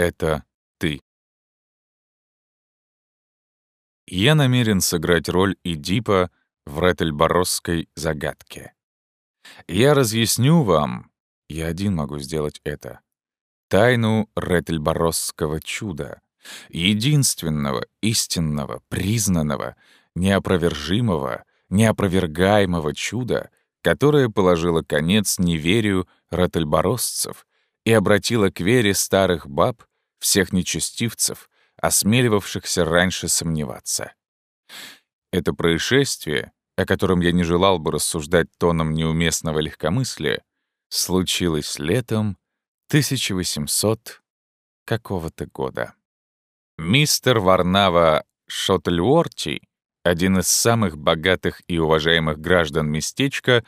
это ты. Я намерен сыграть роль Эдипа в Реттельборосской загадке. Я разъясню вам, я один могу сделать это, тайну Реттельборосского чуда, единственного, истинного, признанного, неопровержимого, неопровергаемого чуда, которое положило конец неверию ротельборосцев и обратило к вере старых баб, всех нечестивцев, осмеливавшихся раньше сомневаться. Это происшествие, о котором я не желал бы рассуждать тоном неуместного легкомыслия, случилось летом 1800 какого-то года. Мистер Варнава Шотльуорти, один из самых богатых и уважаемых граждан местечка,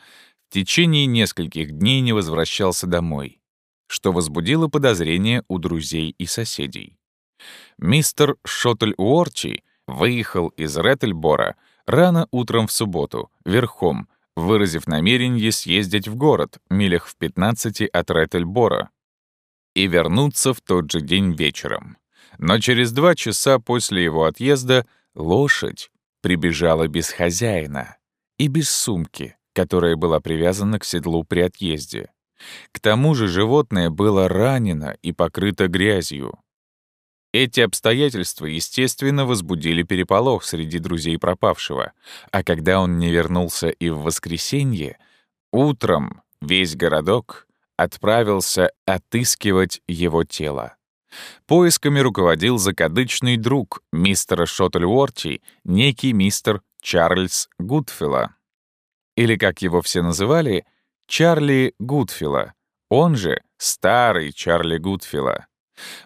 в течение нескольких дней не возвращался домой, что возбудило подозрения у друзей и соседей. Мистер Шотль-Уорчи выехал из Реттельбора рано утром в субботу, верхом, выразив намерение съездить в город, милях в 15 от Реттельбора, и вернуться в тот же день вечером. Но через два часа после его отъезда лошадь прибежала без хозяина и без сумки, которая была привязана к седлу при отъезде. К тому же животное было ранено и покрыто грязью. Эти обстоятельства, естественно, возбудили переполох среди друзей пропавшего, а когда он не вернулся и в воскресенье, утром весь городок отправился отыскивать его тело. Поисками руководил закадычный друг мистера Шоттельуорти, некий мистер Чарльз Гудфилла. Или, как его все называли, Чарли Гудфилла, он же старый Чарли Гудфилла.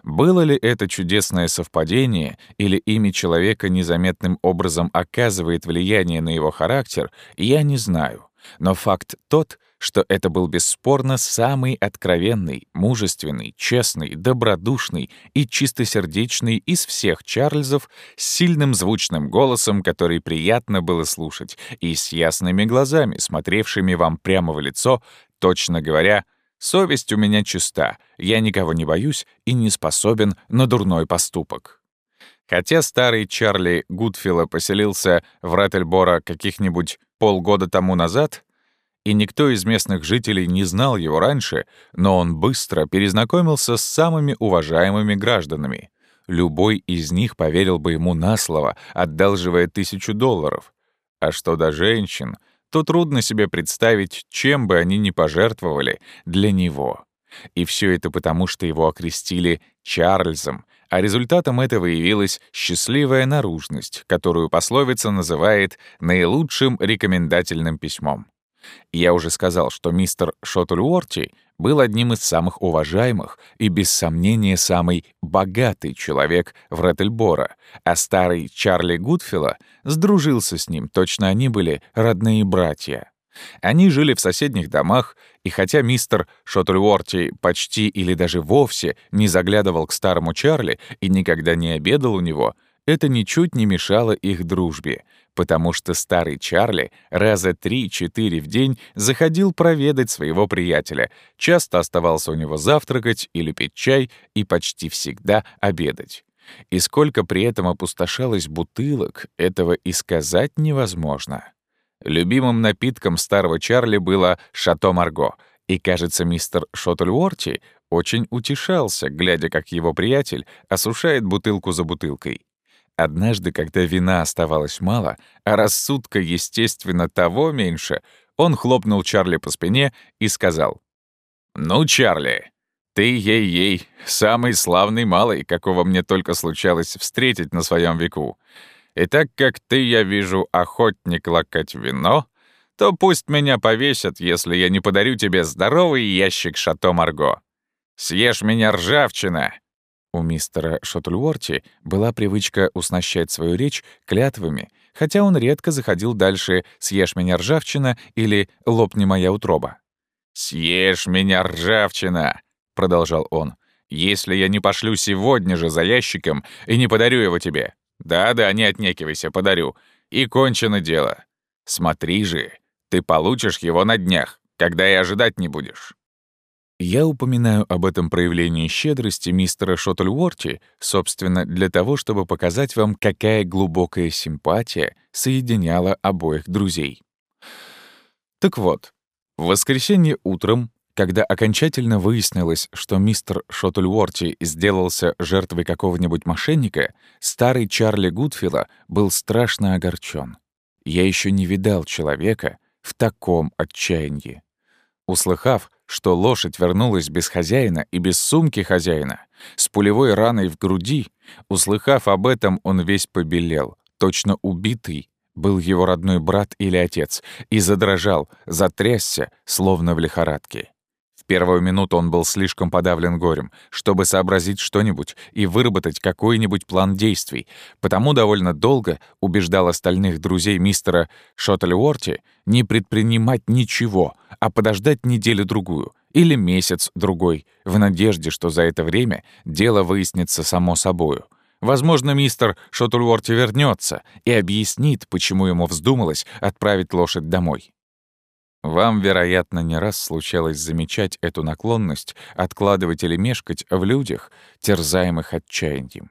Было ли это чудесное совпадение, или имя человека незаметным образом оказывает влияние на его характер, я не знаю. Но факт тот, что это был бесспорно самый откровенный, мужественный, честный, добродушный и чистосердечный из всех Чарльзов с сильным звучным голосом, который приятно было слушать, и с ясными глазами, смотревшими вам прямо в лицо, точно говоря — Совесть у меня чиста, я никого не боюсь и не способен на дурной поступок. Хотя старый Чарли Гудфилла поселился в Реттельбора каких-нибудь полгода тому назад, и никто из местных жителей не знал его раньше, но он быстро перезнакомился с самыми уважаемыми гражданами. Любой из них поверил бы ему на слово, одалживая тысячу долларов. А что до женщин, то трудно себе представить, чем бы они ни пожертвовали для него. И все это потому, что его окрестили Чарльзом, а результатом этого явилась счастливая наружность, которую пословица называет наилучшим рекомендательным письмом. Я уже сказал, что мистер Шоттельуорти был одним из самых уважаемых и, без сомнения, самый богатый человек в Реттельбора, а старый Чарли Гудфилла сдружился с ним, точно они были родные братья. Они жили в соседних домах, и хотя мистер Шоттельуорти почти или даже вовсе не заглядывал к старому Чарли и никогда не обедал у него, это ничуть не мешало их дружбе, потому что старый Чарли раза три-четыре в день заходил проведать своего приятеля, часто оставался у него завтракать или пить чай и почти всегда обедать. И сколько при этом опустошалось бутылок, этого и сказать невозможно. Любимым напитком старого Чарли было «Шато Марго», и, кажется, мистер Шоттельуорти очень утешался, глядя, как его приятель осушает бутылку за бутылкой. Однажды, когда вина оставалось мало, а рассудка, естественно, того меньше, он хлопнул Чарли по спине и сказал, «Ну, Чарли, ты ей-ей, самый славный малый, какого мне только случалось встретить на своем веку. И так как ты, я вижу, охотник лакать вино, то пусть меня повесят, если я не подарю тебе здоровый ящик Шато Марго. Съешь меня, ржавчина, у мистера Шотльуорти была привычка уснащать свою речь клятвами, хотя он редко заходил дальше «съешь меня, ржавчина» или «лопни моя утроба». «Съешь меня, ржавчина!» — продолжал он. «Если я не пошлю сегодня же за ящиком и не подарю его тебе. Да-да, не отнекивайся, подарю. И кончено дело. Смотри же, ты получишь его на днях, когда и ожидать не будешь». Я упоминаю об этом проявлении щедрости мистера Шоттельворти, собственно, для того, чтобы показать вам, какая глубокая симпатия соединяла обоих друзей. Так вот, в воскресенье утром, когда окончательно выяснилось, что мистер Шоттельворти сделался жертвой какого-нибудь мошенника, старый Чарли Гудфилла был страшно огорчен. Я еще не видал человека в таком отчаянии. Услыхав, что лошадь вернулась без хозяина и без сумки хозяина, с пулевой раной в груди, услыхав об этом, он весь побелел, точно убитый, был его родной брат или отец, и задрожал, затрясся, словно в лихорадке первую минуту он был слишком подавлен горем, чтобы сообразить что-нибудь и выработать какой-нибудь план действий, потому довольно долго убеждал остальных друзей мистера Шоттельуорти не предпринимать ничего, а подождать неделю-другую или месяц-другой, в надежде, что за это время дело выяснится само собою. Возможно, мистер Шоттельуорти вернется и объяснит, почему ему вздумалось отправить лошадь домой. Вам, вероятно, не раз случалось замечать эту наклонность откладывать или мешкать в людях, терзаемых отчаянием.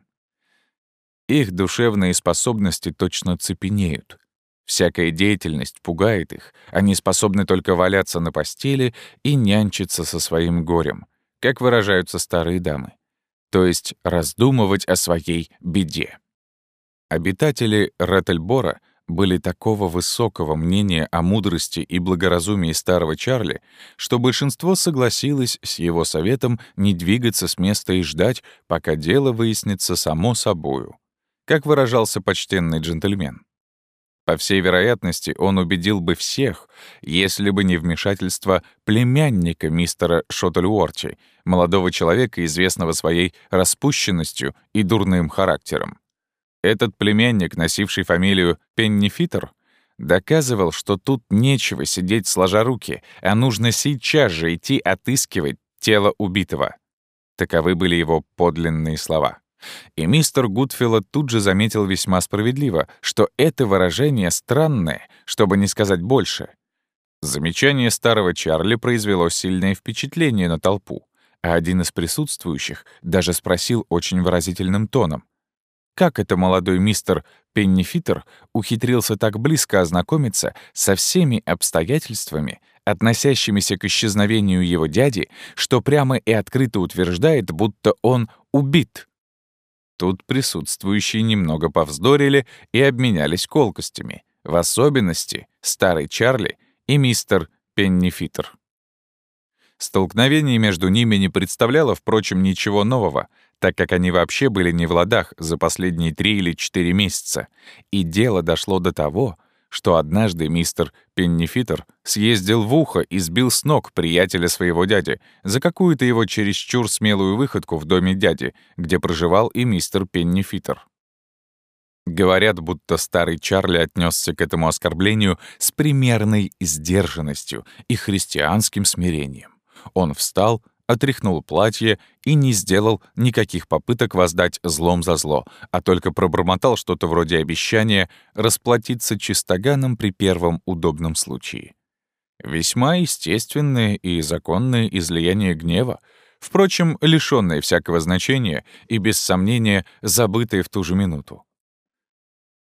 Их душевные способности точно цепенеют. Всякая деятельность пугает их, они способны только валяться на постели и нянчиться со своим горем, как выражаются старые дамы, то есть раздумывать о своей беде. Обитатели Реттельбора были такого высокого мнения о мудрости и благоразумии старого Чарли, что большинство согласилось с его советом не двигаться с места и ждать, пока дело выяснится само собою, как выражался почтенный джентльмен. По всей вероятности, он убедил бы всех, если бы не вмешательство племянника мистера Шоттельуорти, молодого человека, известного своей распущенностью и дурным характером. Этот племянник, носивший фамилию Пеннифитер, доказывал, что тут нечего сидеть сложа руки, а нужно сейчас же идти отыскивать тело убитого. Таковы были его подлинные слова. И мистер Гудфилла тут же заметил весьма справедливо, что это выражение странное, чтобы не сказать больше. Замечание старого Чарли произвело сильное впечатление на толпу, а один из присутствующих даже спросил очень выразительным тоном — как это молодой мистер Пеннифитер ухитрился так близко ознакомиться со всеми обстоятельствами, относящимися к исчезновению его дяди, что прямо и открыто утверждает, будто он убит. Тут присутствующие немного повздорили и обменялись колкостями, в особенности старый Чарли и мистер Пеннифитер. Столкновение между ними не представляло, впрочем, ничего нового, так как они вообще были не в ладах за последние три или четыре месяца. И дело дошло до того, что однажды мистер Пеннифитер съездил в ухо и сбил с ног приятеля своего дяди за какую-то его чересчур смелую выходку в доме дяди, где проживал и мистер Пеннифитер. Говорят, будто старый Чарли отнесся к этому оскорблению с примерной сдержанностью и христианским смирением. Он встал, отряхнул платье и не сделал никаких попыток воздать злом за зло, а только пробормотал что-то вроде обещания расплатиться чистоганом при первом удобном случае. Весьма естественное и законное излияние гнева, впрочем, лишённое всякого значения и, без сомнения, забытое в ту же минуту.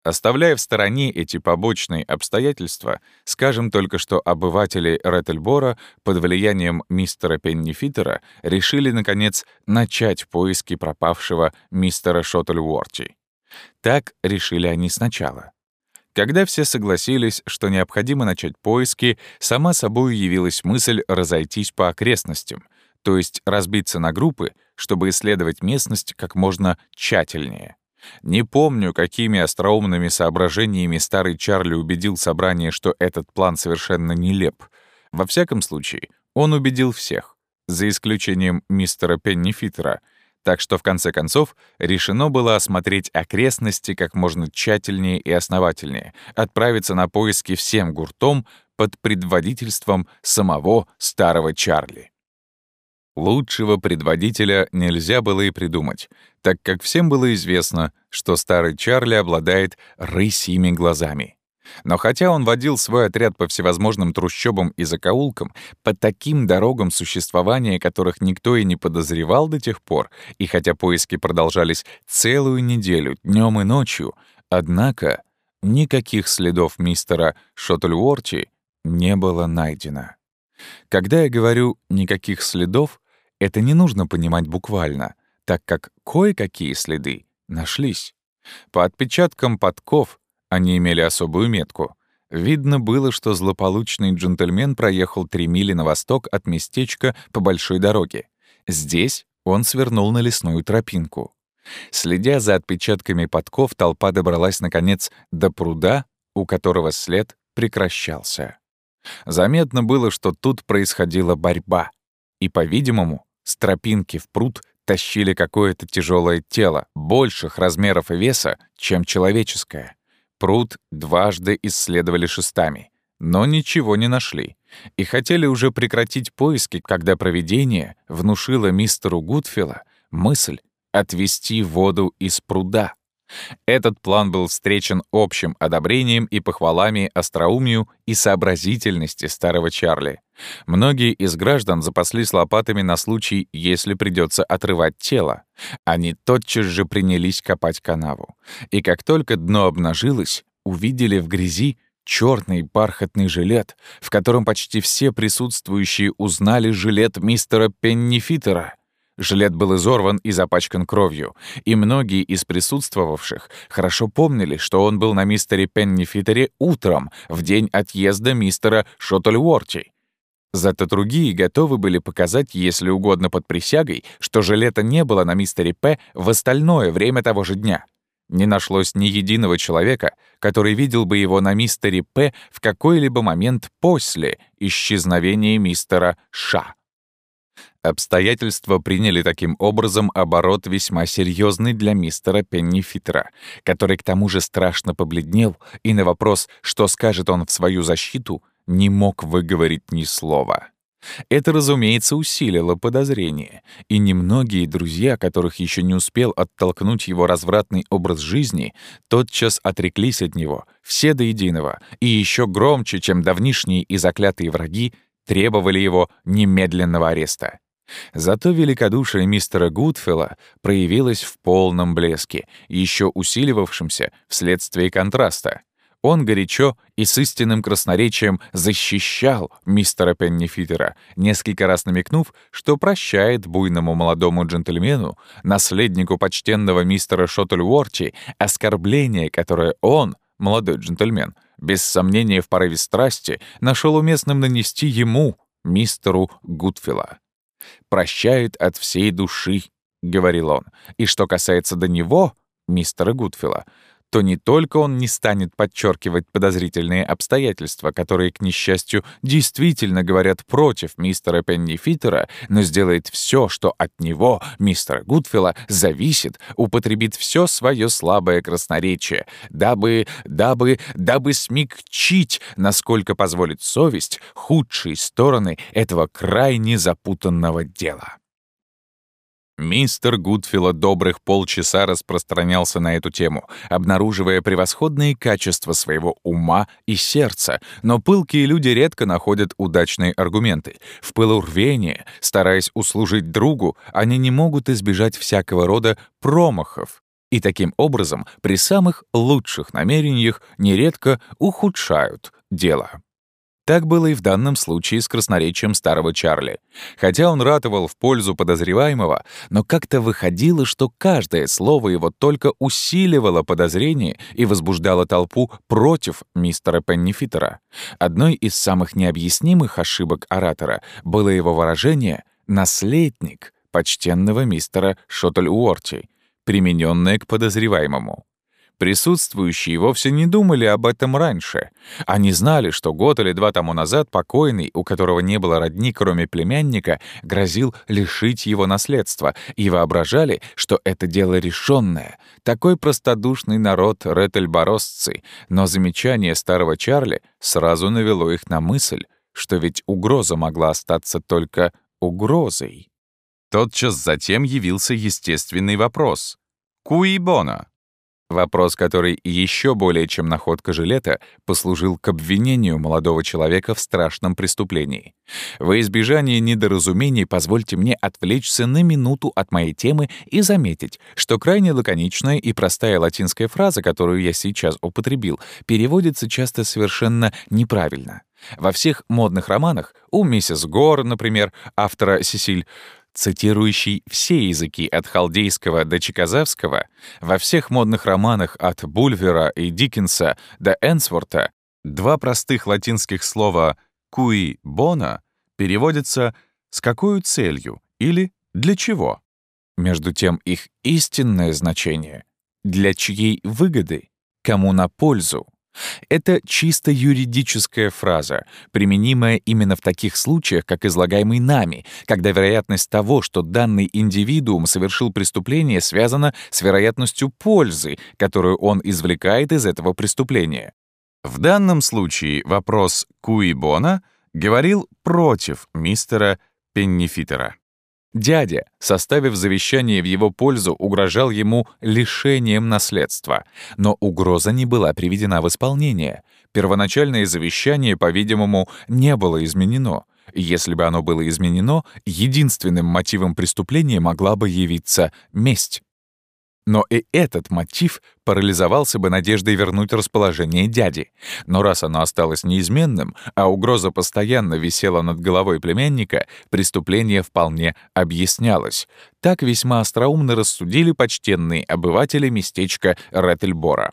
Оставляя в стороне эти побочные обстоятельства, скажем только, что обыватели Реттельбора под влиянием мистера Пеннифитера решили, наконец, начать поиски пропавшего мистера Шоттельуорти. Так решили они сначала. Когда все согласились, что необходимо начать поиски, сама собой явилась мысль разойтись по окрестностям, то есть разбиться на группы, чтобы исследовать местность как можно тщательнее. Не помню, какими остроумными соображениями старый Чарли убедил собрание, что этот план совершенно нелеп. Во всяком случае, он убедил всех, за исключением мистера Пеннифитера, так что в конце концов решено было осмотреть окрестности как можно тщательнее и основательнее, отправиться на поиски всем гуртом под предводительством самого старого Чарли. Лучшего предводителя нельзя было и придумать, так как всем было известно, что старый Чарли обладает рысьими глазами. Но хотя он водил свой отряд по всевозможным трущобам и закоулкам, по таким дорогам существования которых никто и не подозревал до тех пор, и хотя поиски продолжались целую неделю, днем и ночью, однако никаких следов мистера Шоттельуорти не было найдено. Когда я говорю «никаких следов», это не нужно понимать буквально, так как кое-какие следы нашлись. По отпечаткам подков они имели особую метку. Видно было, что злополучный джентльмен проехал три мили на восток от местечка по большой дороге. Здесь он свернул на лесную тропинку. Следя за отпечатками подков, толпа добралась, наконец, до пруда, у которого след прекращался. Заметно было, что тут происходила борьба. И, по-видимому, с тропинки в пруд тащили какое-то тяжелое тело, больших размеров и веса, чем человеческое. Пруд дважды исследовали шестами, но ничего не нашли. И хотели уже прекратить поиски, когда провидение внушило мистеру Гудфилла мысль отвести воду из пруда. Этот план был встречен общим одобрением и похвалами остроумию и сообразительности старого Чарли. Многие из граждан запаслись лопатами на случай, если придется отрывать тело. Они тотчас же принялись копать канаву. И как только дно обнажилось, увидели в грязи черный бархатный жилет, в котором почти все присутствующие узнали жилет мистера Пеннифитера — Жилет был изорван и запачкан кровью, и многие из присутствовавших хорошо помнили, что он был на мистере Пеннифитере утром, в день отъезда мистера Шоттельуорти. Зато другие готовы были показать, если угодно под присягой, что жилета не было на мистере П в остальное время того же дня. Не нашлось ни единого человека, который видел бы его на мистере П в какой-либо момент после исчезновения мистера Ша. Обстоятельства приняли таким образом оборот весьма серьезный для мистера Пеннифитера, который к тому же страшно побледнел и на вопрос, что скажет он в свою защиту, не мог выговорить ни слова. Это, разумеется, усилило подозрение, и немногие друзья, которых еще не успел оттолкнуть его развратный образ жизни, тотчас отреклись от него, все до единого, и еще громче, чем давнишние и заклятые враги, требовали его немедленного ареста. Зато великодушие мистера Гудфилла проявилось в полном блеске, еще усиливавшемся вследствие контраста. Он горячо и с истинным красноречием защищал мистера Пеннифитера, несколько раз намекнув, что прощает буйному молодому джентльмену, наследнику почтенного мистера Шоттельворти, оскорбление, которое он, молодой джентльмен, без сомнения в порыве страсти, нашел уместным нанести ему, мистеру Гудфилла прощает от всей души», — говорил он. «И что касается до него, мистера Гудфилла, то не только он не станет подчеркивать подозрительные обстоятельства, которые, к несчастью, действительно говорят против мистера Пеннифитера, но сделает все, что от него, мистера Гудфилла, зависит, употребит все свое слабое красноречие, дабы, дабы, дабы смягчить, насколько позволит совесть, худшие стороны этого крайне запутанного дела. Мистер Гудфилла добрых полчаса распространялся на эту тему, обнаруживая превосходные качества своего ума и сердца, но пылкие люди редко находят удачные аргументы. В пылу рвения, стараясь услужить другу, они не могут избежать всякого рода промахов, и таким образом при самых лучших намерениях нередко ухудшают дело. Так было и в данном случае с красноречием старого Чарли. Хотя он ратовал в пользу подозреваемого, но как-то выходило, что каждое слово его только усиливало подозрение и возбуждало толпу против мистера Пеннифитера. Одной из самых необъяснимых ошибок оратора было его выражение «наследник» почтенного мистера Шоттель-Уорти, примененное к подозреваемому. Присутствующие вовсе не думали об этом раньше. Они знали, что год или два тому назад покойный, у которого не было родни, кроме племянника, грозил лишить его наследства, и воображали, что это дело решенное. Такой простодушный народ ретельборосцы, но замечание старого Чарли сразу навело их на мысль, что ведь угроза могла остаться только угрозой. Тотчас затем явился естественный вопрос. «Куи бона?» Вопрос, который еще более чем находка жилета, послужил к обвинению молодого человека в страшном преступлении. Во избежание недоразумений позвольте мне отвлечься на минуту от моей темы и заметить, что крайне лаконичная и простая латинская фраза, которую я сейчас употребил, переводится часто совершенно неправильно. Во всех модных романах, у миссис Гор, например, автора Сесиль, цитирующий все языки от халдейского до чиказавского, во всех модных романах от Бульвера и Диккенса до Энсворта, два простых латинских слова «cui bono» переводятся «с какой целью» или «для чего». Между тем их истинное значение — для чьей выгоды, кому на пользу, это чисто юридическая фраза, применимая именно в таких случаях, как излагаемый нами, когда вероятность того, что данный индивидуум совершил преступление, связана с вероятностью пользы, которую он извлекает из этого преступления. В данном случае вопрос «куи бона» говорил против мистера Пеннифитера. Дядя, составив завещание в его пользу, угрожал ему лишением наследства. Но угроза не была приведена в исполнение. Первоначальное завещание, по-видимому, не было изменено. Если бы оно было изменено, единственным мотивом преступления могла бы явиться месть. Но и этот мотив парализовался бы надеждой вернуть расположение дяди. Но раз оно осталось неизменным, а угроза постоянно висела над головой племянника, преступление вполне объяснялось. Так весьма остроумно рассудили почтенные обыватели местечка Реттельбора.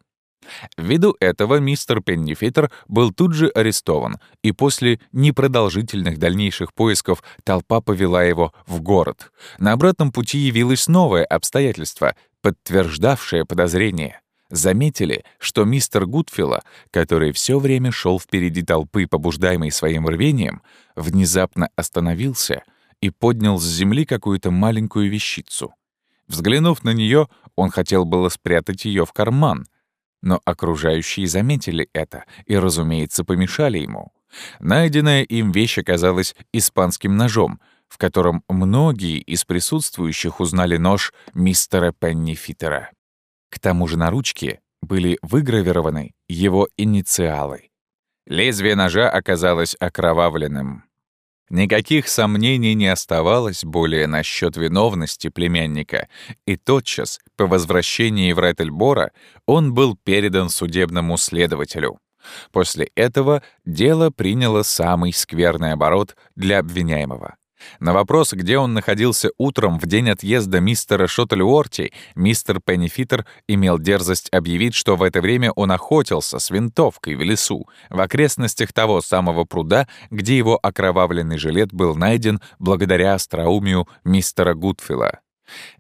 Ввиду этого мистер Пеннифитер был тут же арестован, и после непродолжительных дальнейших поисков толпа повела его в город. На обратном пути явилось новое обстоятельство, подтверждавшее подозрение. Заметили, что мистер Гудфилла, который все время шел впереди толпы, побуждаемый своим рвением, внезапно остановился и поднял с земли какую-то маленькую вещицу. Взглянув на нее, он хотел было спрятать ее в карман — но окружающие заметили это и, разумеется, помешали ему. Найденная им вещь оказалась испанским ножом, в котором многие из присутствующих узнали нож мистера Пеннифитера. К тому же на ручке были выгравированы его инициалы. Лезвие ножа оказалось окровавленным. Никаких сомнений не оставалось более насчет виновности племянника, и тотчас, по возвращении в Реттельбора, он был передан судебному следователю. После этого дело приняло самый скверный оборот для обвиняемого. На вопрос, где он находился утром в день отъезда мистера Шоттельуорти, мистер Пеннифитер имел дерзость объявить, что в это время он охотился с винтовкой в лесу, в окрестностях того самого пруда, где его окровавленный жилет был найден благодаря остроумию мистера Гудфилла.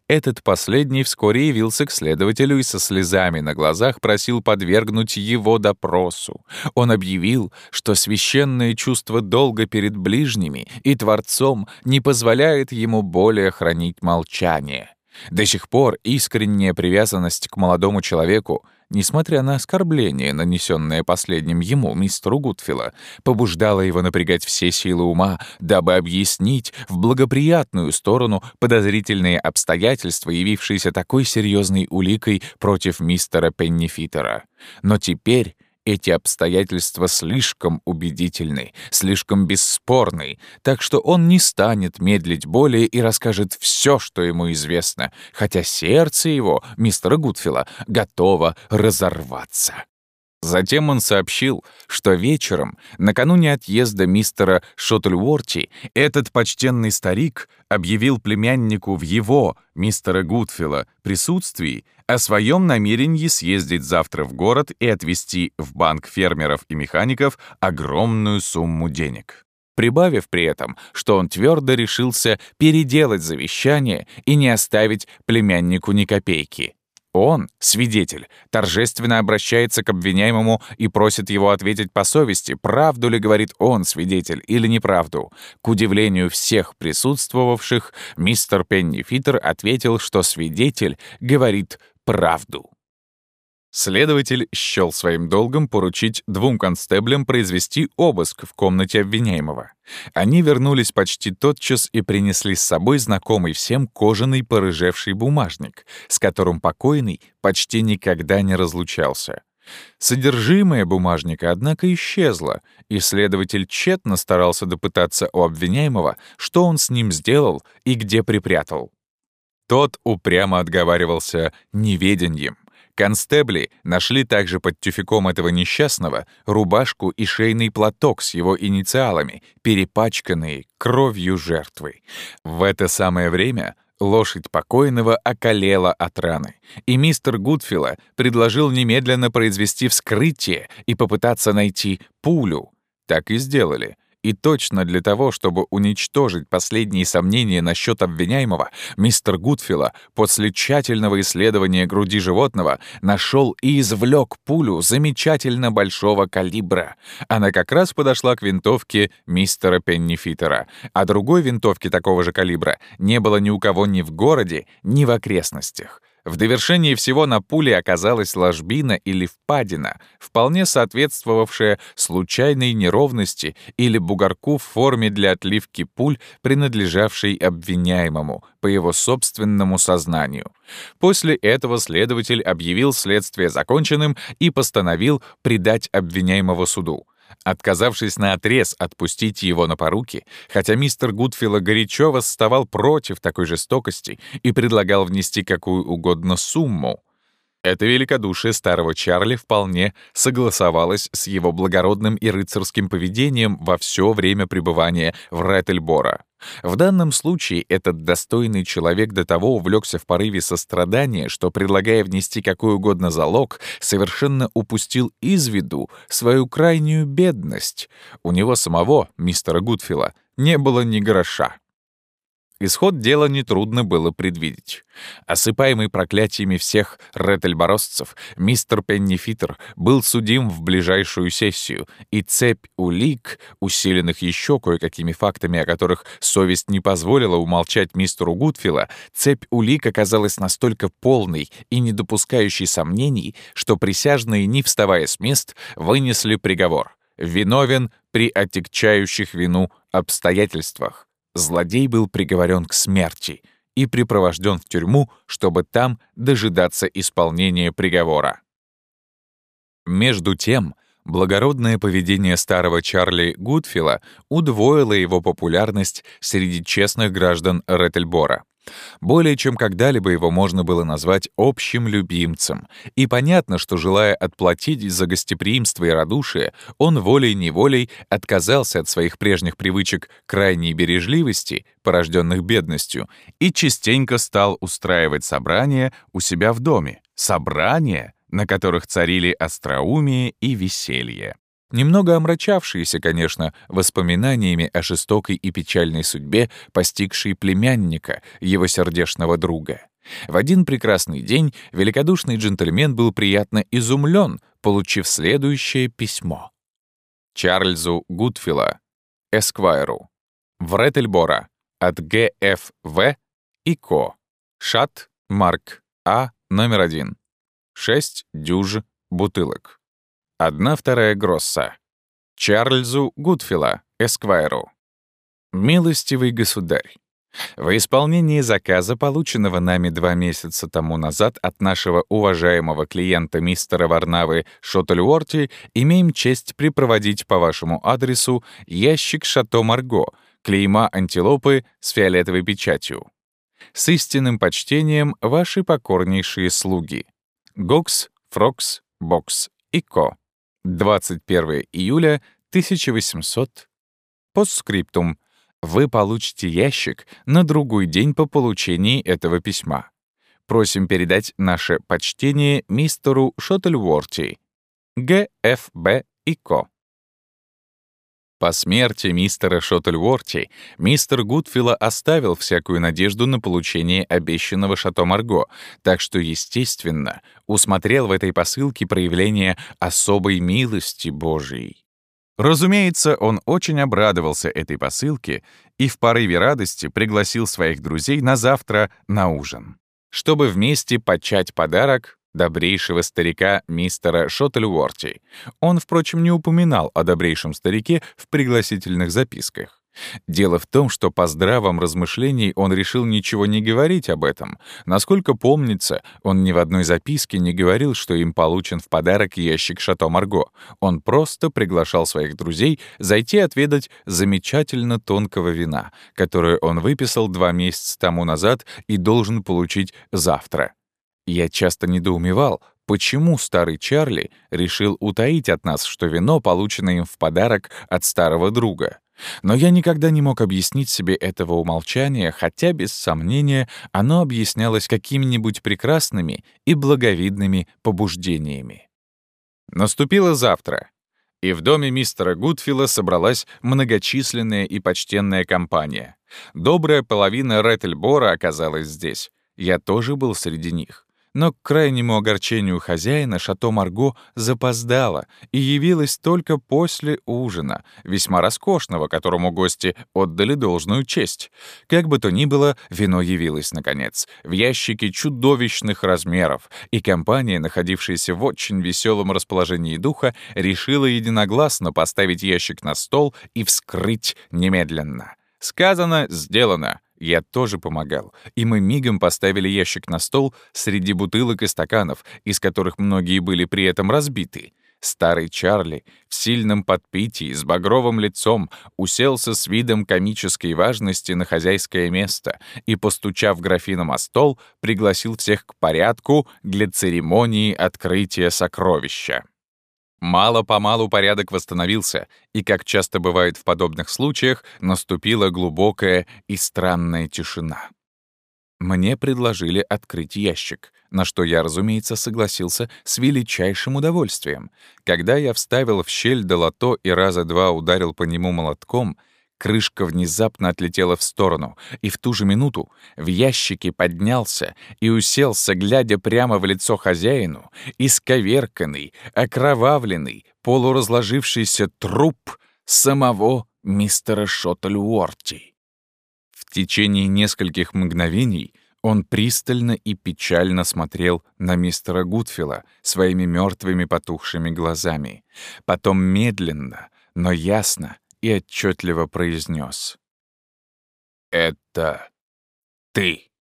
Этот последний вскоре явился к следователю и со слезами на глазах просил подвергнуть его допросу. Он объявил, что священное чувство долга перед ближними и Творцом не позволяет ему более хранить молчание. До сих пор искренняя привязанность к молодому человеку несмотря на оскорбление, нанесенное последним ему, мистеру Гудфилла, побуждало его напрягать все силы ума, дабы объяснить в благоприятную сторону подозрительные обстоятельства, явившиеся такой серьезной уликой против мистера Пеннифитера. Но теперь эти обстоятельства слишком убедительны, слишком бесспорны, так что он не станет медлить более и расскажет все, что ему известно, хотя сердце его, мистера Гудфилла, готово разорваться. Затем он сообщил, что вечером, накануне отъезда мистера Шоттельворти, этот почтенный старик объявил племяннику в его, мистера Гудфилла, присутствии о своем намерении съездить завтра в город и отвезти в банк фермеров и механиков огромную сумму денег. Прибавив при этом, что он твердо решился переделать завещание и не оставить племяннику ни копейки. Он, свидетель, торжественно обращается к обвиняемому и просит его ответить по совести, правду ли говорит он, свидетель, или неправду. К удивлению всех присутствовавших, мистер Пеннифитер ответил, что свидетель говорит правду. Следователь счел своим долгом поручить двум констеблям произвести обыск в комнате обвиняемого. Они вернулись почти тотчас и принесли с собой знакомый всем кожаный порыжевший бумажник, с которым покойный почти никогда не разлучался. Содержимое бумажника, однако, исчезло, и следователь тщетно старался допытаться у обвиняемого, что он с ним сделал и где припрятал. Тот упрямо отговаривался неведеньем. Констебли нашли также под тюфяком этого несчастного рубашку и шейный платок с его инициалами, перепачканные кровью жертвы. В это самое время лошадь покойного околела от раны, и мистер Гудфилла предложил немедленно произвести вскрытие и попытаться найти пулю. Так и сделали — и точно для того, чтобы уничтожить последние сомнения насчет обвиняемого, мистер Гудфилла после тщательного исследования груди животного нашел и извлек пулю замечательно большого калибра. Она как раз подошла к винтовке мистера Пеннифитера, а другой винтовки такого же калибра не было ни у кого ни в городе, ни в окрестностях. В довершении всего на пуле оказалась ложбина или впадина, вполне соответствовавшая случайной неровности или бугорку в форме для отливки пуль, принадлежавшей обвиняемому, по его собственному сознанию. После этого следователь объявил следствие законченным и постановил предать обвиняемого суду отказавшись на отрез отпустить его на поруки, хотя мистер Гудфилла горячо восставал против такой жестокости и предлагал внести какую угодно сумму. Это великодушие старого Чарли вполне согласовалось с его благородным и рыцарским поведением во все время пребывания в Реттельбора. В данном случае этот достойный человек до того увлекся в порыве сострадания, что, предлагая внести какой угодно залог, совершенно упустил из виду свою крайнюю бедность. У него самого, мистера Гудфилла, не было ни гроша. Исход дела нетрудно было предвидеть. Осыпаемый проклятиями всех реттельборосцев, мистер Пеннифитер был судим в ближайшую сессию, и цепь улик, усиленных еще кое-какими фактами, о которых совесть не позволила умолчать мистеру Гудфилла, цепь улик оказалась настолько полной и не допускающей сомнений, что присяжные, не вставая с мест, вынесли приговор. Виновен при отягчающих вину обстоятельствах злодей был приговорен к смерти и припровожден в тюрьму, чтобы там дожидаться исполнения приговора. Между тем, благородное поведение старого Чарли Гудфилла удвоило его популярность среди честных граждан Реттельбора. Более чем когда-либо его можно было назвать общим любимцем, и понятно, что, желая отплатить за гостеприимство и радушие, он волей-неволей отказался от своих прежних привычек крайней бережливости, порожденных бедностью, и частенько стал устраивать собрания у себя в доме. Собрания, на которых царили остроумие и веселье немного омрачавшиеся, конечно, воспоминаниями о жестокой и печальной судьбе, постигшей племянника, его сердечного друга. В один прекрасный день великодушный джентльмен был приятно изумлен, получив следующее письмо. Чарльзу Гудфилла, Эсквайру, в Реттельбора, от Г.Ф.В. и Ко. Шат, Марк, А, номер один. Шесть дюж бутылок. Одна вторая Гросса. Чарльзу Гудфилла, Эсквайру. Милостивый государь, во исполнении заказа, полученного нами два месяца тому назад от нашего уважаемого клиента мистера Варнавы Шоттельуорти, имеем честь припроводить по вашему адресу ящик «Шато Марго», клейма антилопы с фиолетовой печатью. С истинным почтением ваши покорнейшие слуги. Гокс, Фрокс, Бокс и Ко. 21 июля 1800. Постскриптум. Вы получите ящик на другой день по получении этого письма. Просим передать наше почтение мистеру Шоттельворти, Г.Ф.Б. и Ко. По смерти мистера Шоттельворти мистер Гудфилла оставил всякую надежду на получение обещанного Шато Марго, так что, естественно, усмотрел в этой посылке проявление особой милости Божией. Разумеется, он очень обрадовался этой посылке и в порыве радости пригласил своих друзей на завтра на ужин, чтобы вместе почать подарок добрейшего старика мистера Шоттельуорти. Он, впрочем, не упоминал о добрейшем старике в пригласительных записках. Дело в том, что по здравом размышлении он решил ничего не говорить об этом. Насколько помнится, он ни в одной записке не говорил, что им получен в подарок ящик Шато Марго. Он просто приглашал своих друзей зайти отведать замечательно тонкого вина, которое он выписал два месяца тому назад и должен получить завтра. Я часто недоумевал, почему старый Чарли решил утаить от нас, что вино получено им в подарок от старого друга. Но я никогда не мог объяснить себе этого умолчания, хотя, без сомнения, оно объяснялось какими-нибудь прекрасными и благовидными побуждениями. Наступило завтра, и в доме мистера Гудфилла собралась многочисленная и почтенная компания. Добрая половина Реттельбора оказалась здесь. Я тоже был среди них. Но к крайнему огорчению хозяина Шато Марго запоздала и явилась только после ужина, весьма роскошного, которому гости отдали должную честь. Как бы то ни было, вино явилось, наконец, в ящике чудовищных размеров, и компания, находившаяся в очень веселом расположении духа, решила единогласно поставить ящик на стол и вскрыть немедленно. Сказано, сделано. Я тоже помогал, и мы мигом поставили ящик на стол среди бутылок и стаканов, из которых многие были при этом разбиты. Старый Чарли в сильном подпитии, с багровым лицом, уселся с видом комической важности на хозяйское место и, постучав графином о стол, пригласил всех к порядку для церемонии открытия сокровища. Мало-помалу порядок восстановился, и, как часто бывает в подобных случаях, наступила глубокая и странная тишина. Мне предложили открыть ящик, на что я, разумеется, согласился с величайшим удовольствием. Когда я вставил в щель долото и раза два ударил по нему молотком, Крышка внезапно отлетела в сторону, и в ту же минуту в ящике поднялся и уселся, глядя прямо в лицо хозяину, исковерканный, окровавленный, полуразложившийся труп самого мистера Шоттель-Уорти. В течение нескольких мгновений он пристально и печально смотрел на мистера Гудфилла своими мертвыми потухшими глазами. Потом медленно, но ясно и отчетливо произнес. «Это ты!»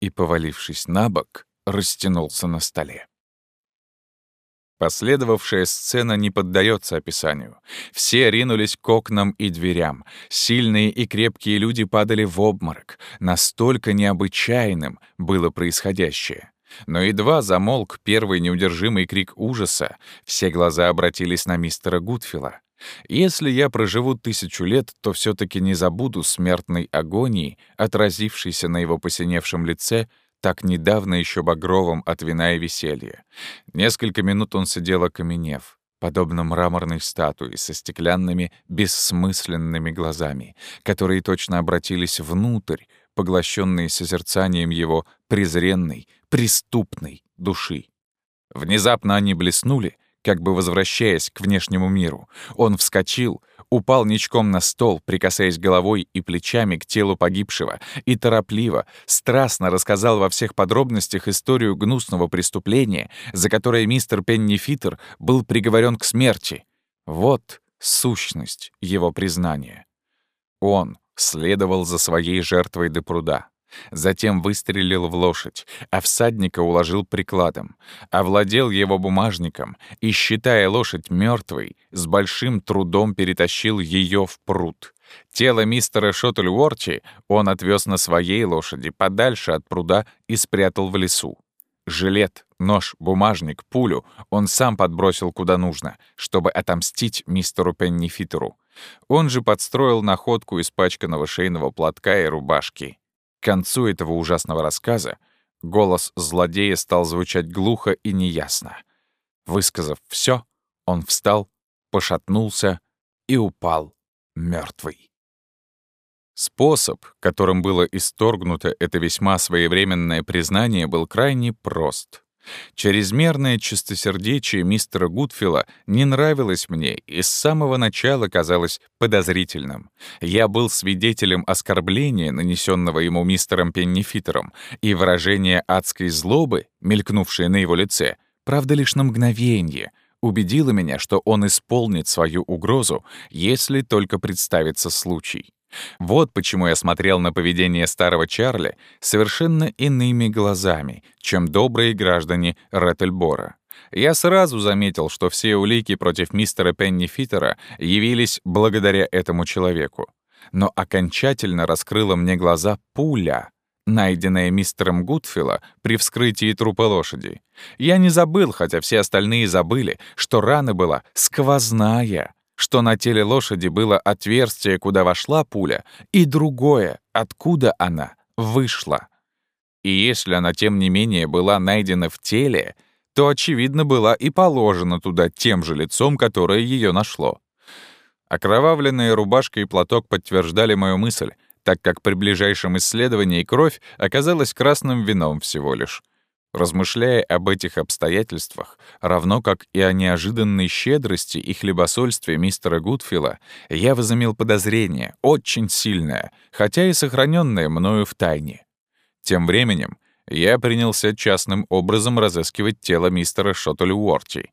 И, повалившись на бок, растянулся на столе. Последовавшая сцена не поддается описанию. Все ринулись к окнам и дверям. Сильные и крепкие люди падали в обморок. Настолько необычайным было происходящее. Но едва замолк первый неудержимый крик ужаса, все глаза обратились на мистера Гудфилла. Если я проживу тысячу лет, то все таки не забуду смертной агонии, отразившейся на его посиневшем лице, так недавно еще багровым от вина и веселья. Несколько минут он сидел окаменев, подобно мраморной статуе со стеклянными, бессмысленными глазами, которые точно обратились внутрь, поглощенные созерцанием его презренной, преступной души. Внезапно они блеснули, как бы возвращаясь к внешнему миру. Он вскочил, упал ничком на стол, прикасаясь головой и плечами к телу погибшего, и торопливо, страстно рассказал во всех подробностях историю гнусного преступления, за которое мистер Пеннифитер был приговорен к смерти. Вот сущность его признания. Он следовал за своей жертвой до пруда. Затем выстрелил в лошадь, а всадника уложил прикладом, овладел его бумажником и, считая лошадь мертвой, с большим трудом перетащил ее в пруд. Тело мистера Шоттельворти он отвез на своей лошади подальше от пруда и спрятал в лесу. Жилет, нож, бумажник, пулю он сам подбросил куда нужно, чтобы отомстить мистеру Пеннифитеру. Он же подстроил находку испачканного шейного платка и рубашки. К концу этого ужасного рассказа голос злодея стал звучать глухо и неясно. Высказав все, он встал, пошатнулся и упал мертвый. Способ, которым было исторгнуто это весьма своевременное признание, был крайне прост. Чрезмерное чистосердечие мистера Гудфилла не нравилось мне и с самого начала казалось подозрительным. Я был свидетелем оскорбления, нанесенного ему мистером Пеннифитером, и выражение адской злобы, мелькнувшее на его лице, правда, лишь на мгновение, убедило меня, что он исполнит свою угрозу, если только представится случай. Вот почему я смотрел на поведение старого Чарли совершенно иными глазами, чем добрые граждане Реттельбора. Я сразу заметил, что все улики против мистера Пенни Фитера явились благодаря этому человеку. Но окончательно раскрыла мне глаза пуля, найденная мистером Гудфилла при вскрытии трупа лошади. Я не забыл, хотя все остальные забыли, что рана была сквозная, что на теле лошади было отверстие, куда вошла пуля, и другое, откуда она вышла. И если она, тем не менее, была найдена в теле, то, очевидно, была и положена туда тем же лицом, которое ее нашло. Окровавленные рубашка и платок подтверждали мою мысль, так как при ближайшем исследовании кровь оказалась красным вином всего лишь. Размышляя об этих обстоятельствах, равно как и о неожиданной щедрости и хлебосольстве мистера Гудфилла, я возымел подозрение, очень сильное, хотя и сохраненное мною в тайне. Тем временем я принялся частным образом разыскивать тело мистера Шоттель Уорти,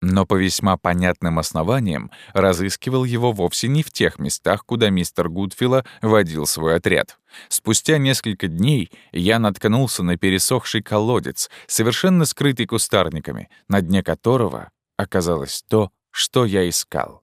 но по весьма понятным основаниям разыскивал его вовсе не в тех местах, куда мистер Гудфилла водил свой отряд. Спустя несколько дней я наткнулся на пересохший колодец, совершенно скрытый кустарниками, на дне которого оказалось то, что я искал.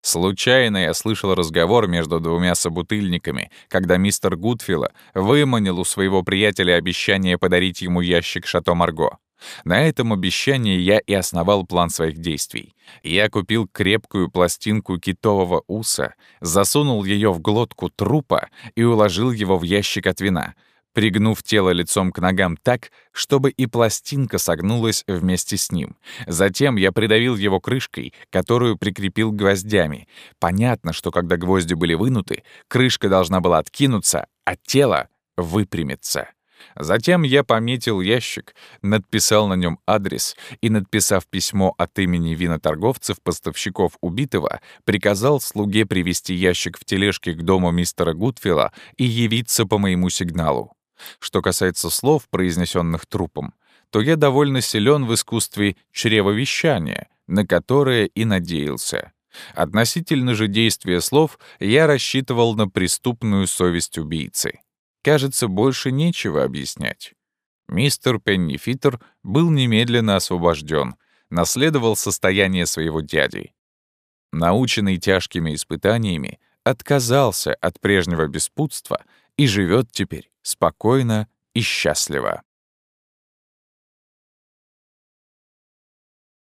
Случайно я слышал разговор между двумя собутыльниками, когда мистер Гудфилла выманил у своего приятеля обещание подарить ему ящик «Шато Марго». На этом обещании я и основал план своих действий. Я купил крепкую пластинку китового уса, засунул ее в глотку трупа и уложил его в ящик от вина, пригнув тело лицом к ногам так, чтобы и пластинка согнулась вместе с ним. Затем я придавил его крышкой, которую прикрепил гвоздями. Понятно, что когда гвозди были вынуты, крышка должна была откинуться, а тело выпрямиться. Затем я пометил ящик, надписал на нем адрес и, надписав письмо от имени виноторговцев-поставщиков убитого, приказал слуге привести ящик в тележке к дому мистера Гудфилла и явиться по моему сигналу. Что касается слов, произнесенных трупом, то я довольно силен в искусстве чревовещания, на которое и надеялся. Относительно же действия слов я рассчитывал на преступную совесть убийцы. Кажется, больше нечего объяснять. Мистер Пеннифитер был немедленно освобожден, наследовал состояние своего дяди. Наученный тяжкими испытаниями, отказался от прежнего беспутства и живет теперь спокойно и счастливо.